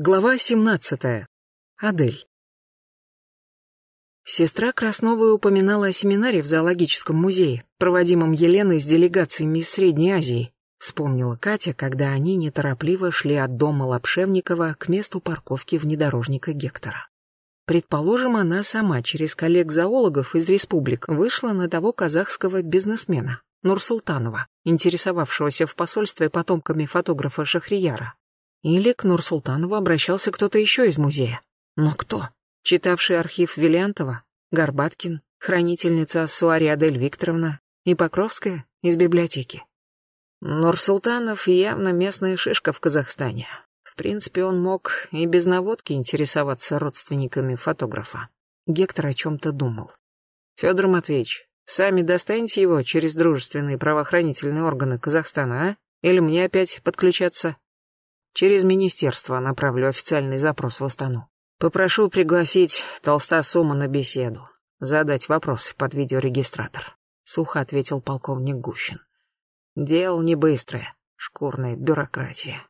Глава 17. Адель. Сестра Красновой упоминала о семинаре в зоологическом музее, проводимом Еленой с делегациями из Средней Азии. Вспомнила Катя, когда они неторопливо шли от дома Лапшевникова к месту парковки внедорожника Гектора. Предположим, она сама через коллег-зоологов из республик вышла на того казахского бизнесмена, Нурсултанова, интересовавшегося в посольстве потомками фотографа Шахрияра. Или к Нурсултанову обращался кто-то еще из музея. Но кто? Читавший архив Виллиантова, Горбаткин, хранительница Суари Адель Викторовна и Покровская из библиотеки. Нурсултанов явно местная шишка в Казахстане. В принципе, он мог и без наводки интересоваться родственниками фотографа. Гектор о чем-то думал. Федор Матвеевич, сами достаньте его через дружественные правоохранительные органы Казахстана, а? Или мне опять подключаться? Через министерство направлю официальный запрос в Астану. Попрошу пригласить Толстосума на беседу, задать вопросы под видеорегистратор. Сухо ответил полковник Гущин. Дело не быстрое, шкурная бюрократия.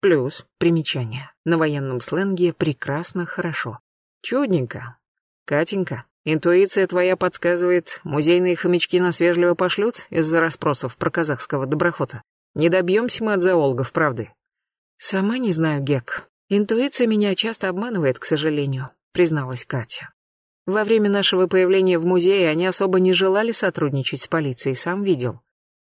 Плюс, примечание, на военном сленге прекрасно хорошо. Чудненько. Катенька, интуиция твоя подсказывает, музейные хомячки нас вежливо пошлют из-за расспросов про казахского доброхота. Не добьемся мы от зоологов правды. «Сама не знаю, Гек. Интуиция меня часто обманывает, к сожалению», — призналась Катя. Во время нашего появления в музее они особо не желали сотрудничать с полицией, сам видел.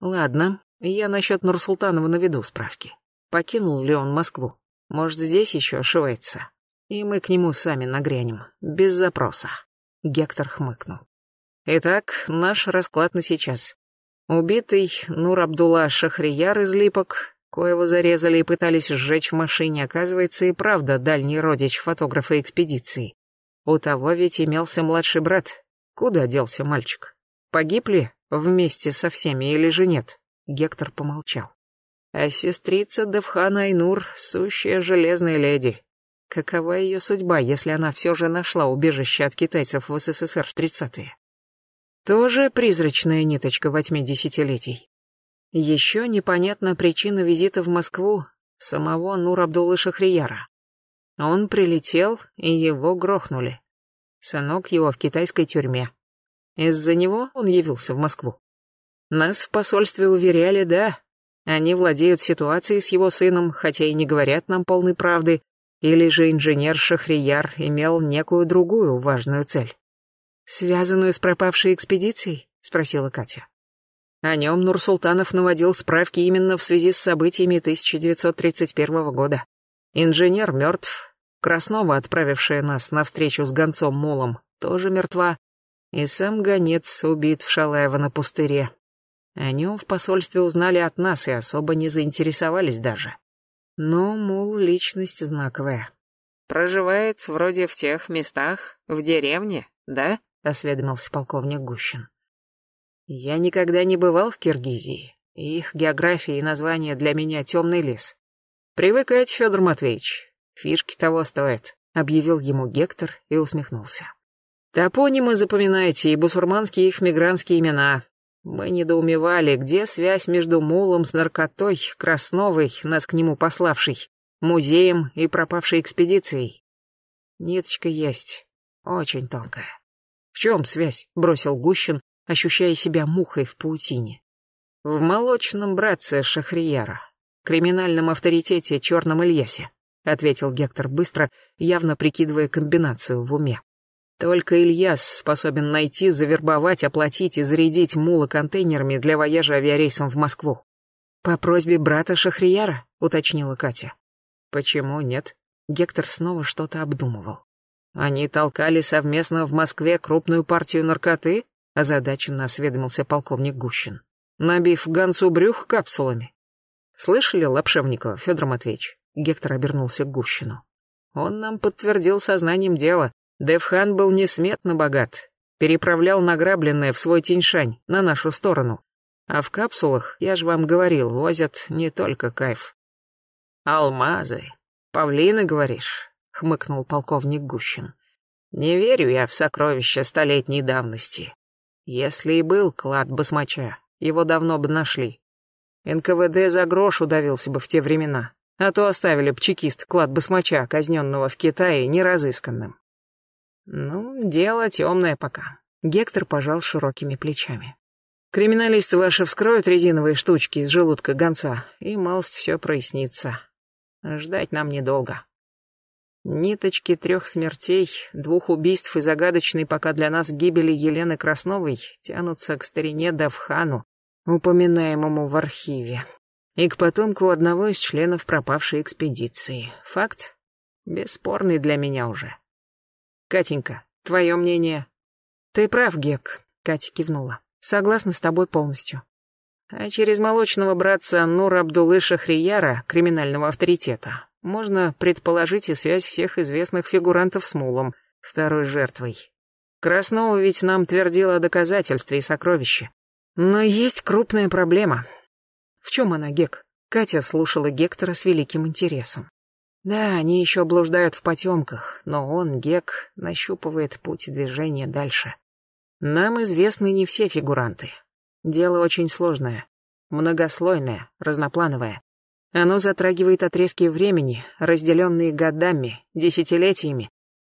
Ладно, я насчет Нурсултанова наведу справки. Покинул ли он Москву? Может, здесь еще ошивается? И мы к нему сами нагрянем, без запроса. Гектор хмыкнул. Итак, наш расклад на сейчас. Убитый Нур Абдулла Шахрияр из Липок, Коего зарезали и пытались сжечь в машине, оказывается, и правда дальний родич фотографа экспедиции. У того ведь имелся младший брат. Куда делся мальчик? Погиб ли вместе со всеми или же нет? Гектор помолчал. А сестрица Девхан Айнур — сущая железная леди. Какова ее судьба, если она все же нашла убежище от китайцев в СССР в тридцатые? Тоже призрачная ниточка во тьме десятилетий. Еще непонятна причина визита в Москву самого Нур-Абдуллы Шахрияра. Он прилетел, и его грохнули. Сынок его в китайской тюрьме. Из-за него он явился в Москву. Нас в посольстве уверяли, да, они владеют ситуацией с его сыном, хотя и не говорят нам полной правды, или же инженер Шахрияр имел некую другую важную цель. «Связанную с пропавшей экспедицией?» — спросила Катя. О нем Нурсултанов наводил справки именно в связи с событиями 1931 года. Инженер мертв, Краснова, отправившая нас на встречу с гонцом Мулом, тоже мертва, и сам гонец убит в Шалаево на пустыре. О нем в посольстве узнали от нас и особо не заинтересовались даже. Но Мул — личность знаковая. «Проживает вроде в тех местах, в деревне, да?» — осведомился полковник Гущин. Я никогда не бывал в Киргизии. Их география и название для меня темный лес. Привыкайте, Федор Матвеевич. Фишки того стоят, объявил ему Гектор и усмехнулся. Топонимы запоминайте и бусурманские их мигрантские имена. Мы недоумевали, где связь между мулом с наркотой, Красновой, нас к нему пославшей, музеем и пропавшей экспедицией. Ниточка есть, очень тонкая. В чем связь? бросил Гущин, ощущая себя мухой в паутине. В молочном братце Шахрияра, криминальном авторитете Черном Ильясе, ответил Гектор быстро, явно прикидывая комбинацию в уме. Только Ильяс способен найти, завербовать, оплатить и зарядить мула контейнерами для вояжа авиарейсом в Москву. По просьбе брата Шахрияра, уточнила Катя. Почему нет? Гектор снова что-то обдумывал. Они толкали совместно в Москве крупную партию наркоты? Озадаченно осведомился полковник Гущин, набив Гансу брюх капсулами. Слышали, Лапшевникова, Федор Матвеевич? Гектор обернулся к Гущину. Он нам подтвердил сознанием дела. Девхан был несметно богат, переправлял награбленное в свой Тиньшань, на нашу сторону. А в капсулах, я же вам говорил, возят не только кайф. Алмазы. Павлины, говоришь? Хмыкнул полковник Гущин. Не верю я в сокровища столетней давности. Если и был клад басмача, его давно бы нашли. НКВД за грош удавился бы в те времена, а то оставили б чекист клад басмача, казненного в Китае, неразысканным. Ну, дело темное пока. Гектор пожал широкими плечами. Криминалисты ваши вскроют резиновые штучки из желудка гонца, и малость все прояснится. Ждать нам недолго. Ниточки трех смертей, двух убийств и загадочной пока для нас гибели Елены Красновой тянутся к старине Давхану, упоминаемому в архиве, и к потомку одного из членов пропавшей экспедиции. Факт бесспорный для меня уже. Катенька, твое мнение? Ты прав, Гек, Катя кивнула. Согласна с тобой полностью. А через молочного братца Нура Абдулы Шахрияра, криминального авторитета, можно предположить и связь всех известных фигурантов с Мулом, второй жертвой. Краснова ведь нам твердила о доказательстве и сокровище. Но есть крупная проблема. В чем она, Гек? Катя слушала Гектора с великим интересом. Да, они еще блуждают в потемках, но он, Гек, нащупывает путь движения дальше. Нам известны не все фигуранты. Дело очень сложное, многослойное, разноплановое. Оно затрагивает отрезки времени, разделенные годами, десятилетиями.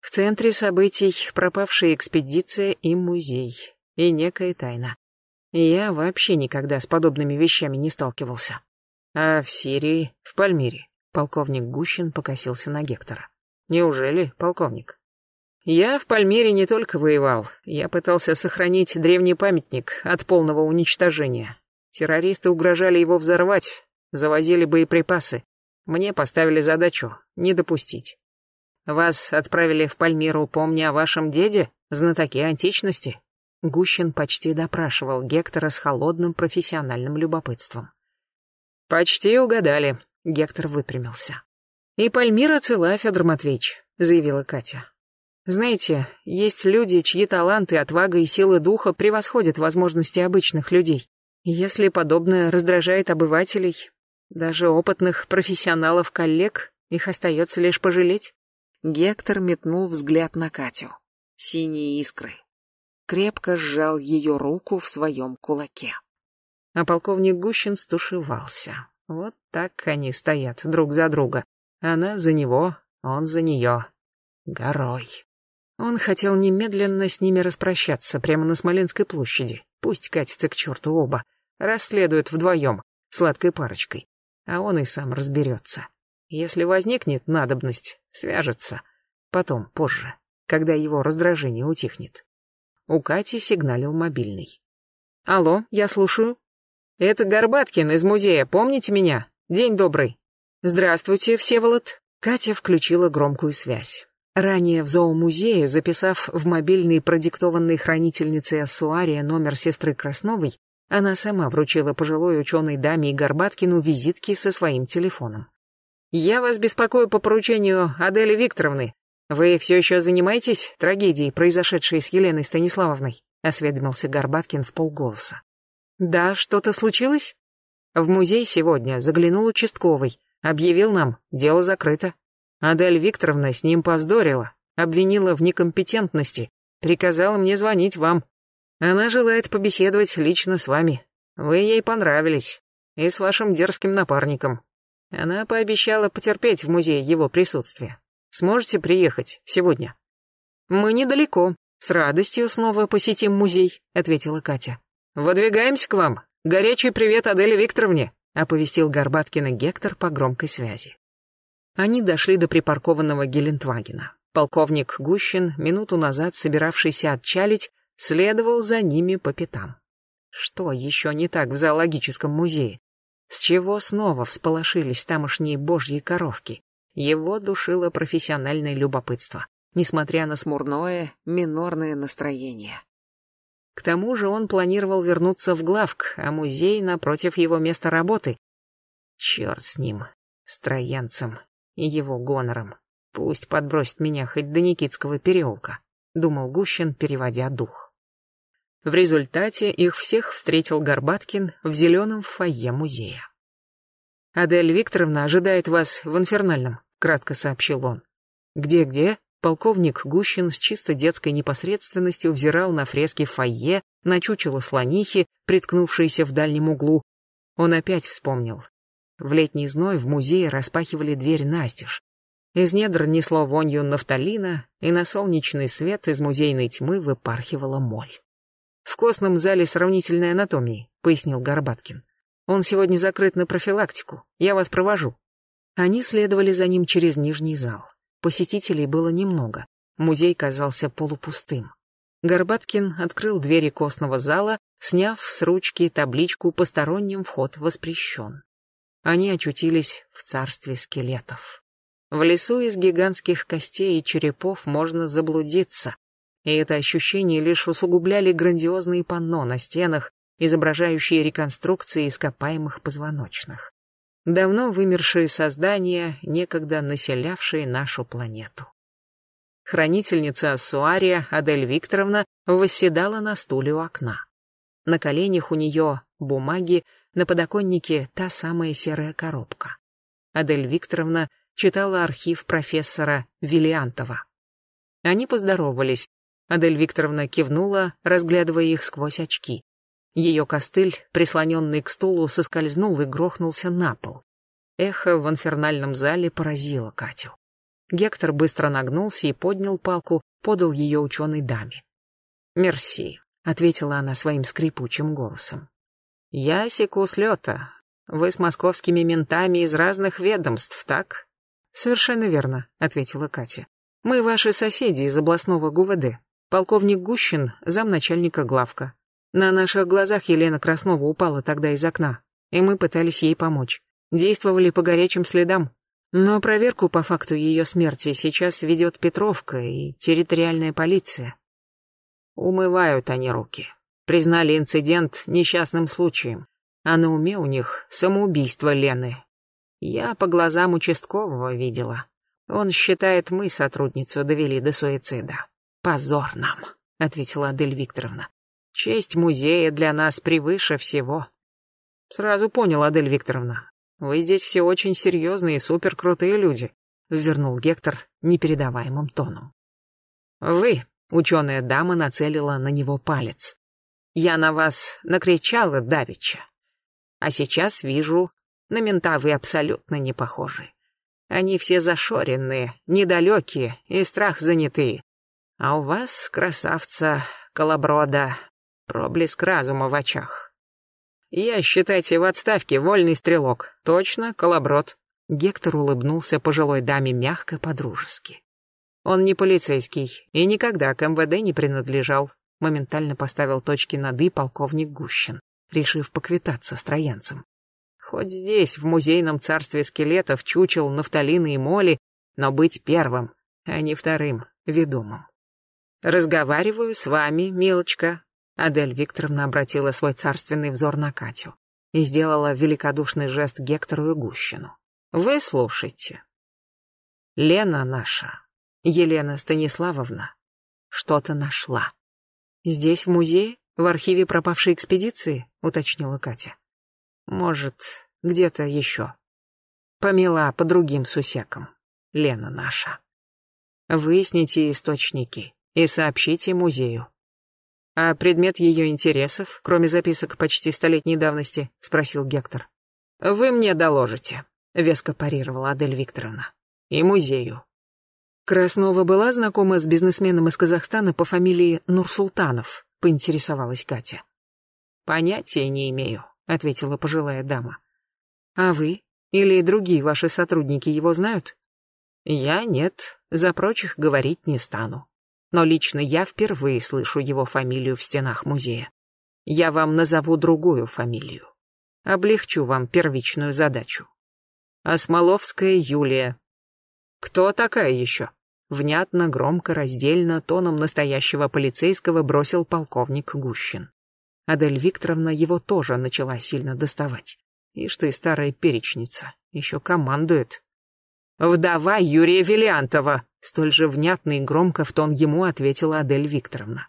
В центре событий пропавшая экспедиция и музей, и некая тайна. Я вообще никогда с подобными вещами не сталкивался. А в Сирии, в Пальмире, полковник Гущин покосился на Гектора. Неужели, полковник? Я в Пальмире не только воевал, я пытался сохранить древний памятник от полного уничтожения. Террористы угрожали его взорвать, завозили боеприпасы. Мне поставили задачу не допустить. Вас отправили в Пальмиру, помня о вашем деде, знатоки античности. Гущин почти допрашивал Гектора с холодным профессиональным любопытством. Почти угадали. Гектор выпрямился. И Пальмира цела, Федор Матвеевич, заявила Катя. Знаете, есть люди, чьи таланты, отвага и силы духа превосходят возможности обычных людей. Если подобное раздражает обывателей, даже опытных профессионалов-коллег их остается лишь пожалеть. Гектор метнул взгляд на Катю. Синие искры. Крепко сжал ее руку в своем кулаке. А полковник Гущин стушевался. Вот так они стоят друг за друга. Она за него, он за нее. Горой. Он хотел немедленно с ними распрощаться прямо на Смоленской площади. Пусть катятся к черту оба. Расследуют вдвоем, сладкой парочкой а он и сам разберется. Если возникнет надобность, свяжется. Потом, позже, когда его раздражение утихнет. У Кати сигналил мобильный. «Алло, я слушаю». «Это Горбаткин из музея, помните меня? День добрый». «Здравствуйте, Всеволод». Катя включила громкую связь. Ранее в зоомузее, записав в мобильный продиктованный хранительницей Ассуария номер сестры Красновой, она сама вручила пожилой ученой даме и Горбаткину визитки со своим телефоном. «Я вас беспокою по поручению Адели Викторовны. Вы все еще занимаетесь трагедией, произошедшей с Еленой Станиславовной?» — осведомился Горбаткин в полголоса. «Да, что-то случилось?» «В музей сегодня заглянул участковый. Объявил нам, дело закрыто. Адель Викторовна с ним повздорила, обвинила в некомпетентности, приказала мне звонить вам. Она желает побеседовать лично с вами. Вы ей понравились. И с вашим дерзким напарником. Она пообещала потерпеть в музее его присутствие. Сможете приехать сегодня? Мы недалеко. С радостью снова посетим музей, ответила Катя. Выдвигаемся к вам. Горячий привет Аделе Викторовне, оповестил Горбаткина Гектор по громкой связи. Они дошли до припаркованного Гелендвагена. Полковник Гущин, минуту назад собиравшийся отчалить, следовал за ними по пятам. Что еще не так в зоологическом музее? С чего снова всполошились тамошние божьи коровки? Его душило профессиональное любопытство, несмотря на смурное, минорное настроение. К тому же он планировал вернуться в главк, а музей напротив его места работы. Черт с ним, с троянцем и его гонором. Пусть подбросит меня хоть до Никитского переулка, думал Гущин, переводя дух. В результате их всех встретил Горбаткин в зеленом фойе музея. «Адель Викторовна ожидает вас в инфернальном», — кратко сообщил он. «Где-где?» Полковник Гущин с чисто детской непосредственностью взирал на фрески фойе, на чучело слонихи, приткнувшееся в дальнем углу. Он опять вспомнил. в летний зной в музее распахивали дверь настежь. Из недр несло вонью нафталина, и на солнечный свет из музейной тьмы выпархивала моль. «В костном зале сравнительной анатомии», — пояснил Горбаткин. «Он сегодня закрыт на профилактику. Я вас провожу». Они следовали за ним через нижний зал. Посетителей было немного. Музей казался полупустым. Горбаткин открыл двери костного зала, сняв с ручки табличку «Посторонним вход воспрещен». Они очутились в царстве скелетов. В лесу из гигантских костей и черепов можно заблудиться, и это ощущение лишь усугубляли грандиозные панно на стенах, изображающие реконструкции ископаемых позвоночных. Давно вымершие создания, некогда населявшие нашу планету. Хранительница Ассуария, Адель Викторовна, восседала на стуле у окна. На коленях у нее бумаги, на подоконнике та самая серая коробка. Адель Викторовна читала архив профессора Виллиантова. Они поздоровались. Адель Викторовна кивнула, разглядывая их сквозь очки. Ее костыль, прислоненный к стулу, соскользнул и грохнулся на пол. Эхо в инфернальном зале поразило Катю. Гектор быстро нагнулся и поднял палку, подал ее ученой даме. «Мерси», — ответила она своим скрипучим голосом. «Я секу с лета. Вы с московскими ментами из разных ведомств, так?» «Совершенно верно», — ответила Катя. «Мы ваши соседи из областного ГУВД. Полковник Гущин, замначальника главка. На наших глазах Елена Краснова упала тогда из окна, и мы пытались ей помочь. Действовали по горячим следам. Но проверку по факту ее смерти сейчас ведет Петровка и территориальная полиция. Умывают они руки. Признали инцидент несчастным случаем, а на уме у них самоубийство Лены, я по глазам участкового видела. Он считает, мы сотрудницу довели до суицида. Позор нам, ответила Адель Викторовна. Честь музея для нас превыше всего. Сразу понял, Адель Викторовна. Вы здесь все очень серьезные и суперкрутые люди, вернул Гектор непередаваемым тоном. Вы, ученая дама, нацелила на него палец. Я на вас накричала давеча. А сейчас вижу, на мента вы абсолютно не похожи. Они все зашоренные, недалекие и страх занятые. А у вас, красавца, колоброда, проблеск разума в очах. Я, считайте, в отставке вольный стрелок. Точно, колоброд. Гектор улыбнулся пожилой даме мягко, подружески. Он не полицейский и никогда к МВД не принадлежал. Моментально поставил точки над «и» полковник Гущин, решив поквитаться с троянцем. Хоть здесь, в музейном царстве скелетов, чучел, нафталина и моли, но быть первым, а не вторым, ведомым. «Разговариваю с вами, милочка», — Адель Викторовна обратила свой царственный взор на Катю и сделала великодушный жест Гектору и Гущину. «Вы слушайте. Лена наша, Елена Станиславовна, что-то нашла. Здесь, в музее, в архиве пропавшей экспедиции?» — уточнила Катя. Может, где-то еще. Помела по другим сусекам. Лена наша. Выясните источники и сообщите музею. А предмет ее интересов, кроме записок почти столетней давности, спросил Гектор. Вы мне доложите, веско парировала Адель Викторовна. И музею. Краснова была знакома с бизнесменом из Казахстана по фамилии Нурсултанов, поинтересовалась Катя. Понятия не имею ответила пожилая дама. А вы или другие ваши сотрудники его знают? Я нет, за прочих говорить не стану. Но лично я впервые слышу его фамилию в стенах музея. Я вам назову другую фамилию. Облегчу вам первичную задачу. Осмоловская Юлия. Кто такая еще? Внятно, громко, раздельно, тоном настоящего полицейского бросил полковник Гущин. Адель Викторовна его тоже начала сильно доставать. И что и старая перечница, еще командует. «Вдова Юрия Виллиантова!» Столь же внятно и громко в тон ему ответила Адель Викторовна.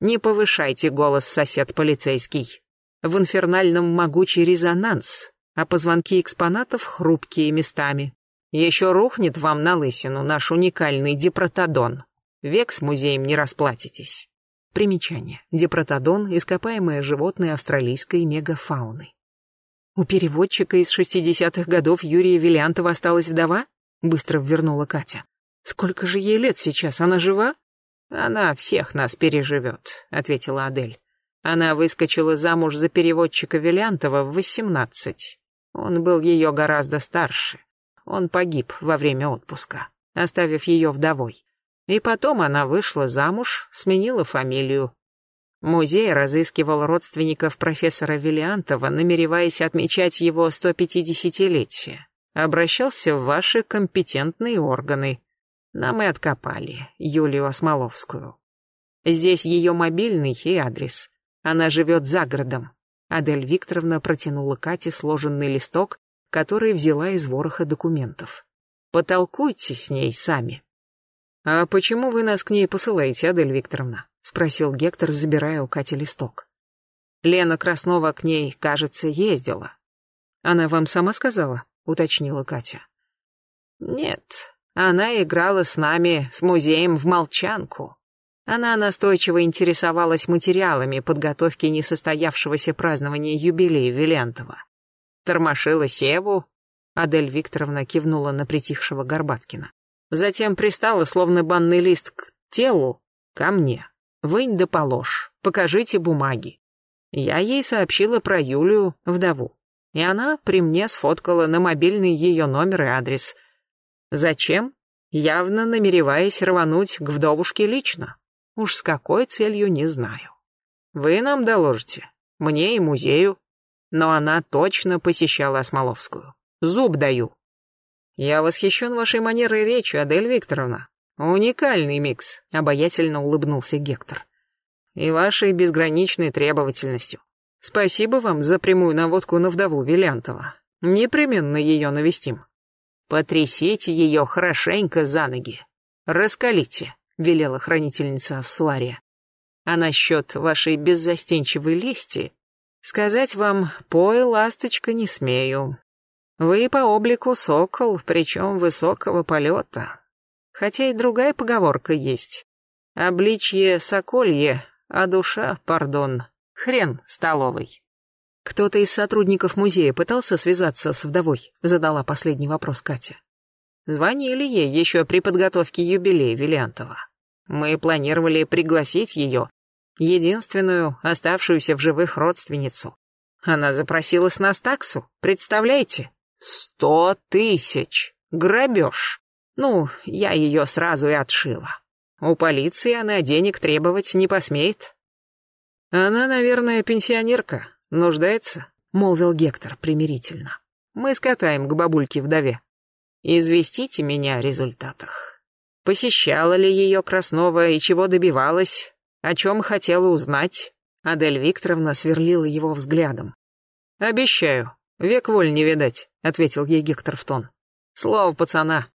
«Не повышайте голос, сосед полицейский. В инфернальном могучий резонанс, а позвонки экспонатов хрупкие местами. Еще рухнет вам на лысину наш уникальный дипротодон. Век с музеем не расплатитесь». Примечание. Депротодон – ископаемое животное австралийской мегафауны. У переводчика из шестидесятых годов Юрия Виллиантова осталась вдова? Быстро ввернула Катя. Сколько же ей лет сейчас? Она жива? Она всех нас переживет, ответила Адель. Она выскочила замуж за переводчика Виллиантова в восемнадцать. Он был ее гораздо старше. Он погиб во время отпуска, оставив ее вдовой. И потом она вышла замуж, сменила фамилию. Музей разыскивал родственников профессора Виллиантова, намереваясь отмечать его 150-летие. Обращался в ваши компетентные органы. Нам и откопали Юлию Осмоловскую. Здесь ее мобильный и адрес. Она живет за городом. Адель Викторовна протянула Кате сложенный листок, который взяла из вороха документов. Потолкуйте с ней сами. «А почему вы нас к ней посылаете, Адель Викторовна?» — спросил Гектор, забирая у Кати листок. «Лена Краснова к ней, кажется, ездила». «Она вам сама сказала?» — уточнила Катя. «Нет, она играла с нами, с музеем в молчанку. Она настойчиво интересовалась материалами подготовки несостоявшегося празднования юбилея Вилянтова. Тормошила Севу, Адель Викторовна кивнула на притихшего Горбаткина. Затем пристала, словно банный лист, к телу, ко мне. Вынь да положь, покажите бумаги. Я ей сообщила про Юлию, вдову. И она при мне сфоткала на мобильный ее номер и адрес — Зачем? Явно намереваясь рвануть к вдовушке лично. Уж с какой целью, не знаю. Вы нам доложите, мне и музею. Но она точно посещала Осмоловскую. Зуб даю. Я восхищен вашей манерой речи, Адель Викторовна. Уникальный микс, обаятельно улыбнулся Гектор. И вашей безграничной требовательностью. Спасибо вам за прямую наводку на вдову Вилянтова. Непременно ее навестим. «Потрясите ее хорошенько за ноги. Раскалите», — велела хранительница Суария. «А насчет вашей беззастенчивой лести сказать вам «пой, ласточка, не смею». Вы по облику сокол, причем высокого полета. Хотя и другая поговорка есть. Обличье соколье, а душа, пардон, хрен столовый. «Кто-то из сотрудников музея пытался связаться с вдовой?» — задала последний вопрос Катя. «Звонили ей еще при подготовке юбилея Виллиантова. Мы планировали пригласить ее, единственную оставшуюся в живых родственницу. Она запросилась на стаксу, представляете? Сто тысяч! Грабеж! Ну, я ее сразу и отшила. У полиции она денег требовать не посмеет. Она, наверное, пенсионерка, «Нуждается?» — молвил Гектор примирительно. «Мы скатаем к бабульке-вдове. Известите меня о результатах. Посещала ли ее Краснова и чего добивалась? О чем хотела узнать?» Адель Викторовна сверлила его взглядом. «Обещаю, век воль не видать», — ответил ей Гектор в тон. «Слово пацана.